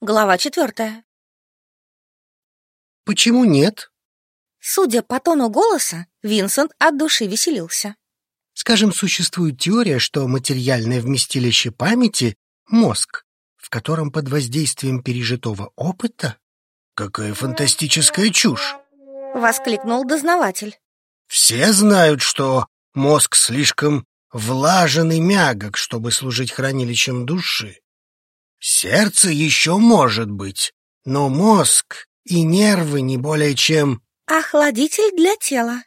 Глава четвертая. Почему нет? Судя по тону голоса, Винсент от души веселился. Скажем, существует теория, что материальное вместилище памяти — мозг, в котором под воздействием пережитого опыта... Какая фантастическая чушь! Воскликнул дознаватель. Все знают, что мозг слишком влажен и мягок, чтобы служить хранилищем души. Сердце еще может быть, но мозг и нервы не более чем... Охладитель для тела.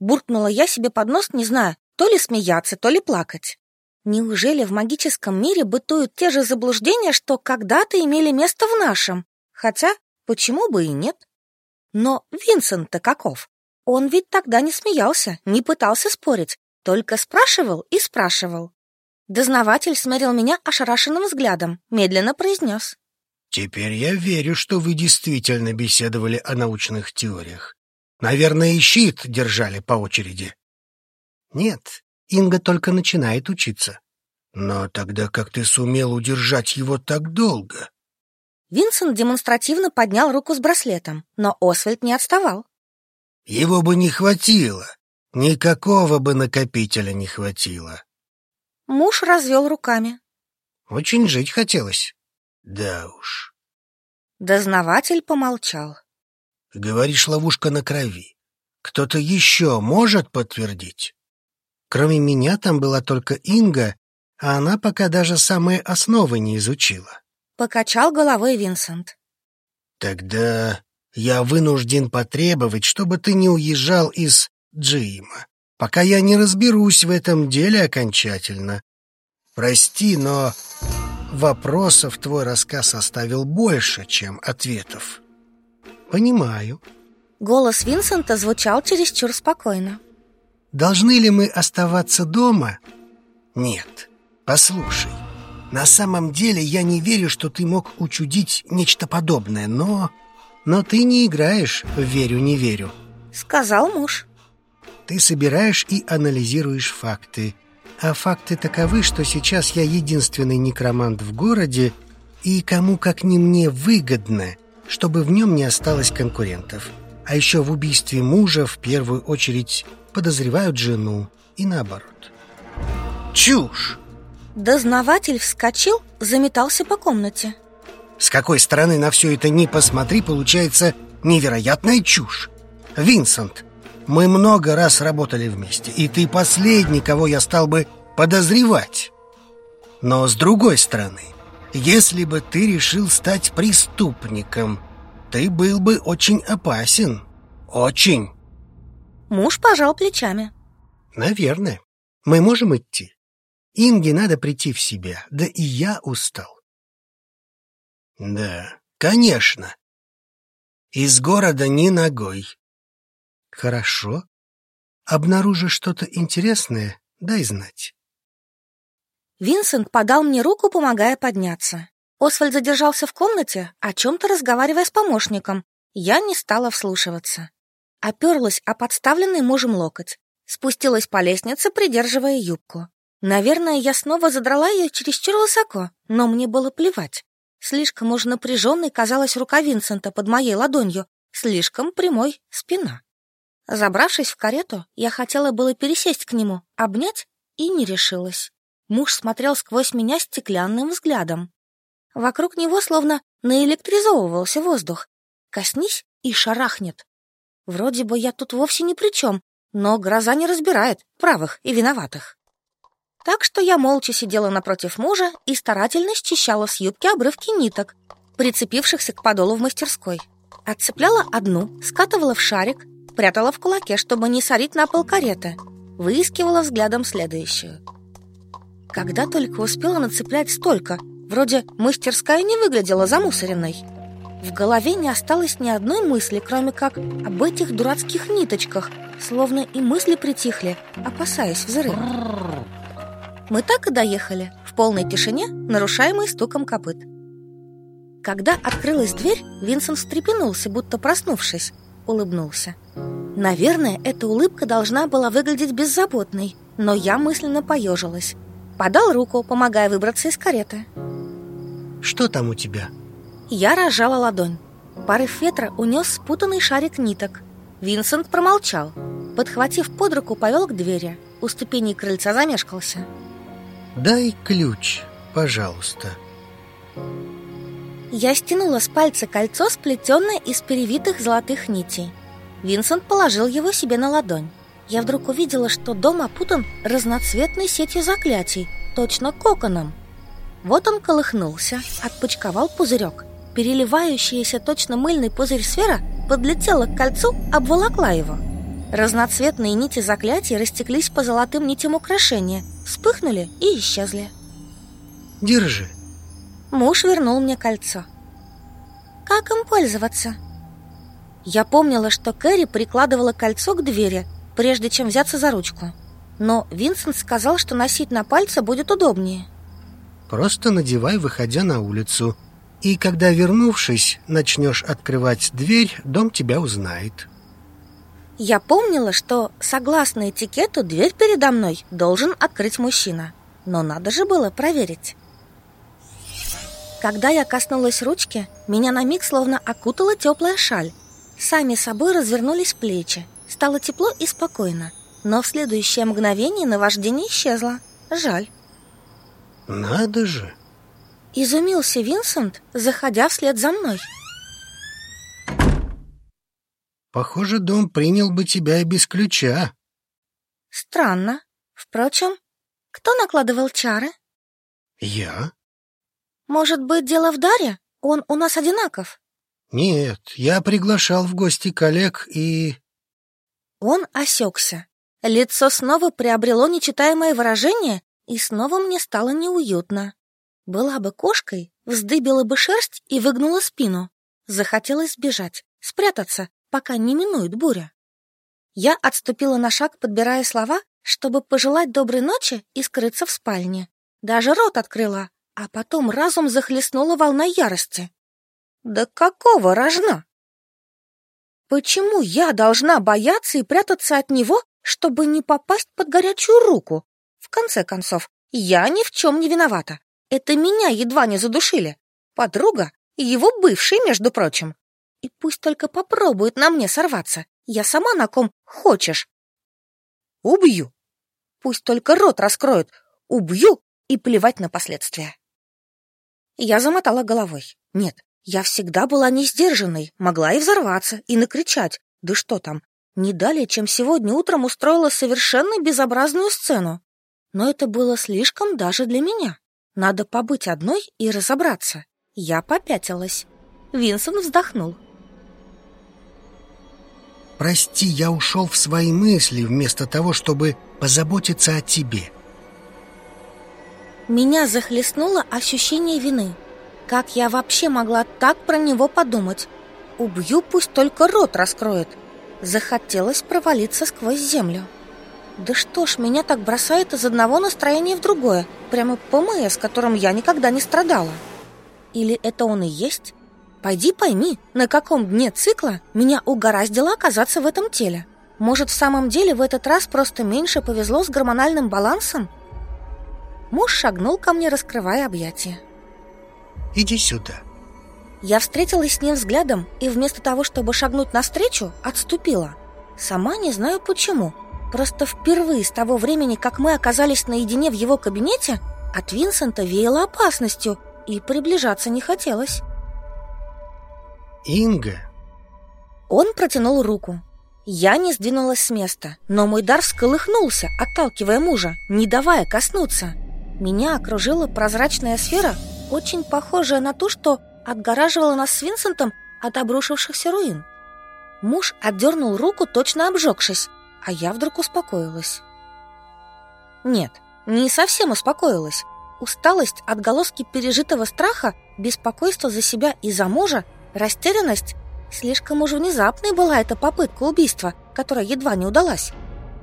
Буркнула я себе под нос, не знаю, то ли смеяться, то ли плакать. Неужели в магическом мире бытуют те же заблуждения, что когда-то имели место в нашем? Хотя, почему бы и нет? Но Винсент-то каков? Он ведь тогда не смеялся, не пытался спорить, только спрашивал и спрашивал. Дознаватель смерил меня ошарашенным взглядом, медленно произнес. «Теперь я верю, что вы действительно беседовали о научных теориях. Наверное, и щит держали по очереди». «Нет, Инга только начинает учиться». «Но тогда как ты сумел удержать его так долго?» Винсент демонстративно поднял руку с браслетом, но Освальд не отставал. «Его бы не хватило. Никакого бы накопителя не хватило. Муж развел руками. Очень жить хотелось. Да уж. Дознаватель помолчал. Говоришь, ловушка на крови. Кто-то еще может подтвердить? Кроме меня там была только Инга, а она пока даже самые основы не изучила. Покачал головой Винсент. Тогда я вынужден потребовать, чтобы ты не уезжал из Джима пока я не разберусь в этом деле окончательно. Прости, но вопросов твой рассказ оставил больше, чем ответов. Понимаю. Голос Винсента звучал чересчур спокойно. Должны ли мы оставаться дома? Нет. Послушай, на самом деле я не верю, что ты мог учудить нечто подобное, но... Но ты не играешь в «верю-не верю». Сказал муж. Ты собираешь и анализируешь факты. А факты таковы, что сейчас я единственный некромант в городе, и кому как не мне выгодно, чтобы в нем не осталось конкурентов. А еще в убийстве мужа в первую очередь подозревают жену и наоборот. Чушь! Дознаватель вскочил, заметался по комнате. С какой стороны на все это не посмотри, получается невероятная чушь. Винсент, мы много раз работали вместе, и ты последний, кого я стал бы подозревать. Но с другой стороны, если бы ты решил стать преступником, ты был бы очень опасен. Очень. Муж пожал плечами. Наверное. Мы можем идти. Инге надо прийти в себя, да и я устал. Да, конечно. Из города ни ногой. Хорошо. Обнаружишь что-то интересное, дай знать. Винсент подал мне руку, помогая подняться. Освальд задержался в комнате, о чем-то разговаривая с помощником. Я не стала вслушиваться. Оперлась о подставленный мужем локоть. Спустилась по лестнице, придерживая юбку. Наверное, я снова задрала ее чересчур высоко, но мне было плевать. Слишком уж напряженной казалась рука Винсента под моей ладонью, слишком прямой спина. Забравшись в карету, я хотела было пересесть к нему, обнять и не решилась. Муж смотрел сквозь меня стеклянным взглядом. Вокруг него словно наэлектризовывался воздух. Коснись и шарахнет. Вроде бы я тут вовсе ни при чем, но гроза не разбирает правых и виноватых. Так что я молча сидела напротив мужа и старательно счищала с юбки обрывки ниток, прицепившихся к подолу в мастерской. Отцепляла одну, скатывала в шарик, прятала в кулаке, чтобы не сорить на пол кареты, выискивала взглядом следующую. Когда только успела нацеплять столько, вроде мастерская не выглядела замусоренной. В голове не осталось ни одной мысли, кроме как об этих дурацких ниточках, словно и мысли притихли, опасаясь взрыва. Мы так и доехали, в полной тишине, нарушаемой стуком копыт. Когда открылась дверь, Винсент встрепенулся, будто проснувшись, улыбнулся. Наверное, эта улыбка должна была выглядеть беззаботной, но я мысленно поежилась. Подал руку, помогая выбраться из кареты. Что там у тебя? Я разжала ладонь. Порыв ветра унес спутанный шарик ниток. Винсент промолчал. Подхватив под руку, повел к двери. У ступеней крыльца замешкался. «Дай ключ, пожалуйста». Я стянула с пальца кольцо, сплетенное из перевитых золотых нитей. Винсент положил его себе на ладонь. Я вдруг увидела, что дом опутан разноцветной сетью заклятий, точно коконом. Вот он колыхнулся, отпочковал пузырек. Переливающаяся точно мыльный пузырь сфера подлетела к кольцу, обволокла его. Разноцветные нити заклятий растеклись по золотым нитям украшения, вспыхнули и исчезли. Держи. Муж вернул мне кольцо. Как им пользоваться? Я помнила, что Кэрри прикладывала кольцо к двери, прежде чем взяться за ручку. Но Винсент сказал, что носить на пальце будет удобнее. Просто надевай, выходя на улицу. И когда, вернувшись, начнешь открывать дверь, дом тебя узнает. Я помнила, что, согласно этикету, дверь передо мной должен открыть мужчина. Но надо же было проверить. Когда я коснулась ручки, меня на миг словно окутала теплая шаль. Сами собой развернулись плечи. Стало тепло и спокойно. Но в следующее мгновение наваждение исчезло. Жаль. Надо же. Изумился Винсент, заходя вслед за мной. Похоже, дом принял бы тебя и без ключа. Странно. Впрочем, кто накладывал чары? Я? Может быть, дело в Даре? Он у нас одинаков. Нет, я приглашал в гости коллег и... Он осекся. Лицо снова приобрело нечитаемое выражение, и снова мне стало неуютно. Была бы кошкой, вздыбила бы шерсть и выгнула спину. Захотелось сбежать, спрятаться, пока не минует буря. Я отступила на шаг, подбирая слова, чтобы пожелать доброй ночи и скрыться в спальне. Даже рот открыла, а потом разум захлестнула волна ярости. Да какого рожна? Почему я должна бояться и прятаться от него, чтобы не попасть под горячую руку? В конце концов, я ни в чем не виновата. Это меня едва не задушили. Подруга и его бывший, между прочим. И пусть только попробует на мне сорваться. Я сама на ком хочешь. Убью. Пусть только рот раскроет. Убью и плевать на последствия. Я замотала головой. Нет, я всегда была несдержанной, могла и взорваться, и накричать. Да что там, не далее, чем сегодня утром устроила совершенно безобразную сцену. Но это было слишком даже для меня. Надо побыть одной и разобраться. Я попятилась. Винсент вздохнул. Прости, я ушел в свои мысли вместо того, чтобы позаботиться о тебе. Меня захлестнуло ощущение вины. Как я вообще могла так про него подумать? Убью, пусть только рот раскроет. Захотелось провалиться сквозь землю. Да что ж, меня так бросает из одного настроения в другое, прямо ПМС, которым я никогда не страдала. Или это он и есть? Пойди пойми, на каком дне цикла меня угораздило оказаться в этом теле. Может, в самом деле в этот раз просто меньше повезло с гормональным балансом? Муж шагнул ко мне, раскрывая объятия. Иди сюда. Я встретилась с ним взглядом и вместо того, чтобы шагнуть навстречу, отступила. Сама не знаю почему, Просто впервые с того времени, как мы оказались наедине в его кабинете, от Винсента веяло опасностью, и приближаться не хотелось. Инга. Он протянул руку. Я не сдвинулась с места, но мой дар всколыхнулся, отталкивая мужа, не давая коснуться. Меня окружила прозрачная сфера, очень похожая на ту, что отгораживала нас с Винсентом от обрушившихся руин. Муж отдернул руку, точно обжегшись, а я вдруг успокоилась. Нет, не совсем успокоилась. Усталость, отголоски пережитого страха, беспокойство за себя и за мужа, растерянность. Слишком уж внезапной была эта попытка убийства, которая едва не удалась.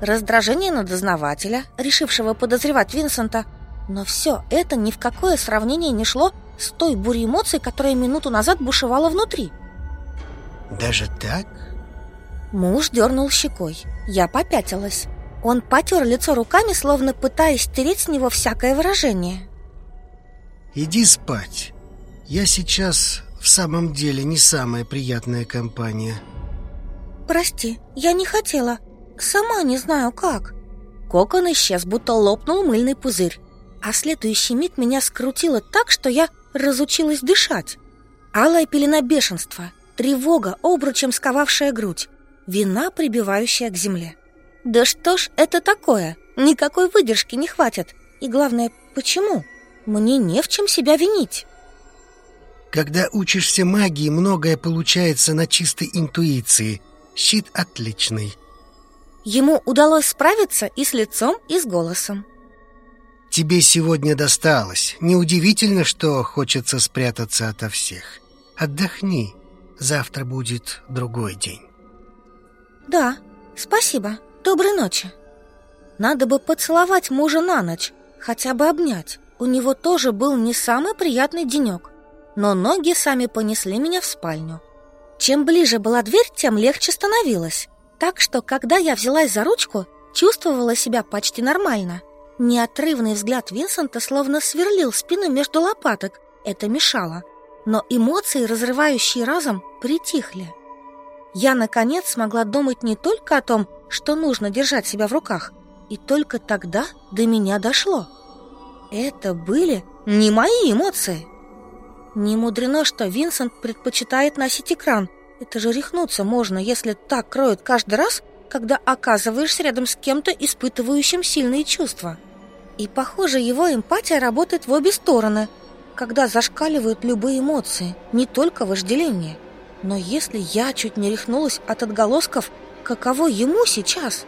Раздражение на дознавателя, решившего подозревать Винсента. Но все это ни в какое сравнение не шло с той бурей эмоций, которая минуту назад бушевала внутри. «Даже так?» Муж дернул щекой. Я попятилась. Он потер лицо руками, словно пытаясь стереть с него всякое выражение. «Иди спать. Я сейчас в самом деле не самая приятная компания. Прости, я не хотела. Сама не знаю как. Кокон исчез, будто лопнул мыльный пузырь. А следующий миг меня скрутило так, что я разучилась дышать. Алая пелена бешенства, тревога, обручем сковавшая грудь, вина, прибивающая к земле. Да что ж это такое? Никакой выдержки не хватит. И главное, почему? Мне не в чем себя винить. Когда учишься магии, многое получается на чистой интуиции. Щит отличный. Ему удалось справиться и с лицом, и с голосом. Тебе сегодня досталось. Неудивительно, что хочется спрятаться ото всех. Отдохни. Завтра будет другой день. Да, спасибо. Доброй ночи. Надо бы поцеловать мужа на ночь, хотя бы обнять. У него тоже был не самый приятный денек но ноги сами понесли меня в спальню. Чем ближе была дверь, тем легче становилось. Так что, когда я взялась за ручку, чувствовала себя почти нормально. Неотрывный взгляд Винсента словно сверлил спину между лопаток. Это мешало. Но эмоции, разрывающие разом, притихли. Я, наконец, смогла думать не только о том, что нужно держать себя в руках, и только тогда до меня дошло. Это были не мои эмоции. Не мудрено, что Винсент предпочитает носить экран. Это же рехнуться можно, если так кроют каждый раз, когда оказываешься рядом с кем-то, испытывающим сильные чувства. И, похоже, его эмпатия работает в обе стороны, когда зашкаливают любые эмоции, не только вожделение. Но если я чуть не рехнулась от отголосков, каково ему сейчас?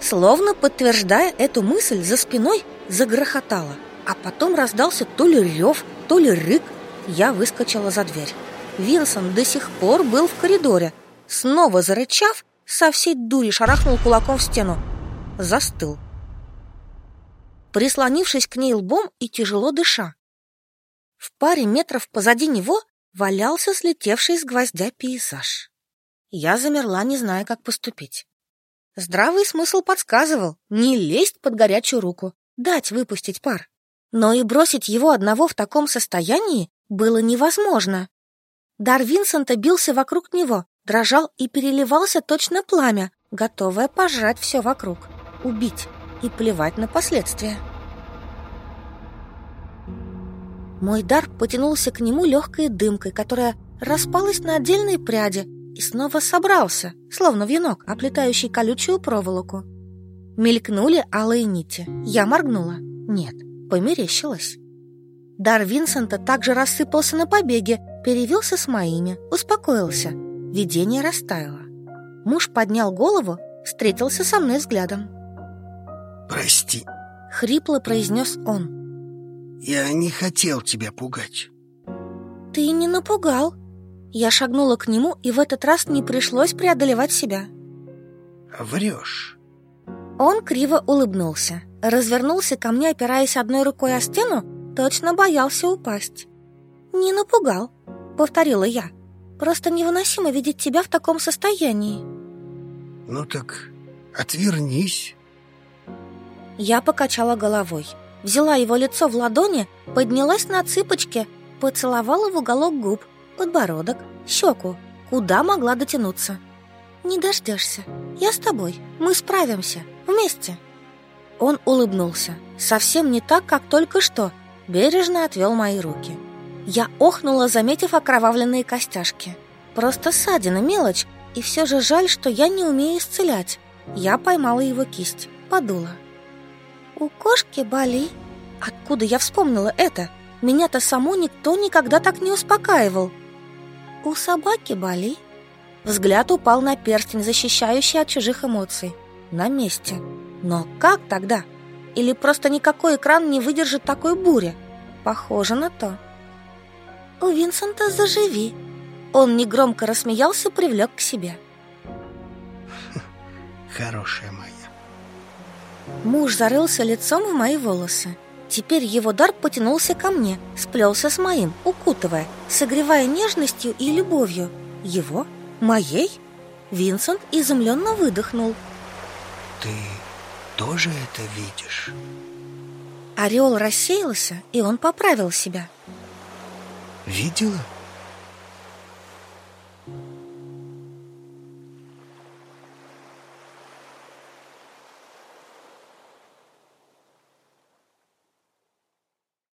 Словно подтверждая эту мысль, за спиной загрохотало, а потом раздался то ли рев, то ли рык, я выскочила за дверь. Винсент до сих пор был в коридоре. Снова зарычав, со всей дури шарахнул кулаком в стену. Застыл. Прислонившись к ней лбом и тяжело дыша. В паре метров позади него валялся слетевший с гвоздя пейзаж. Я замерла, не зная, как поступить. Здравый смысл подсказывал не лезть под горячую руку, дать выпустить пар. Но и бросить его одного в таком состоянии было невозможно. Дар Винсента бился вокруг него, дрожал и переливался точно пламя, готовое пожрать все вокруг, убить и плевать на последствия. Мой дар потянулся к нему легкой дымкой, которая распалась на отдельные пряди и снова собрался, словно венок, оплетающий колючую проволоку. Мелькнули алые нити. Я моргнула. Нет, померещилась. Дар Винсента также рассыпался на побеге, перевелся с моими, успокоился. Видение растаяло. Муж поднял голову, встретился со мной взглядом. «Прости», — хрипло произнес он. «Я не хотел тебя пугать». «Ты не напугал». Я шагнула к нему, и в этот раз не пришлось преодолевать себя. «Врешь». Он криво улыбнулся, развернулся ко мне, опираясь одной рукой о стену, Точно боялся упасть. «Не напугал», — повторила я. «Просто невыносимо видеть тебя в таком состоянии». «Ну так отвернись». Я покачала головой, взяла его лицо в ладони, поднялась на цыпочки, поцеловала в уголок губ, подбородок, щеку, куда могла дотянуться. «Не дождешься. Я с тобой. Мы справимся. Вместе». Он улыбнулся. Совсем не так, как только что, бережно отвел мои руки. Я охнула, заметив окровавленные костяшки. Просто ссадина, мелочь, и все же жаль, что я не умею исцелять. Я поймала его кисть, подула. «У кошки боли». Откуда я вспомнила это? Меня-то саму никто никогда так не успокаивал. «У собаки боли». Взгляд упал на перстень, защищающий от чужих эмоций. На месте. Но как тогда? Или просто никакой экран не выдержит такой бури? Похоже на то. У Винсента заживи. Он негромко рассмеялся, привлек к себе. Хорошая моя. Муж зарылся лицом в мои волосы. Теперь его дар потянулся ко мне, сплелся с моим, укутывая, согревая нежностью и любовью. Его? Моей? Винсент изумленно выдохнул. Ты тоже это видишь? Орел рассеялся, и он поправил себя. Видела?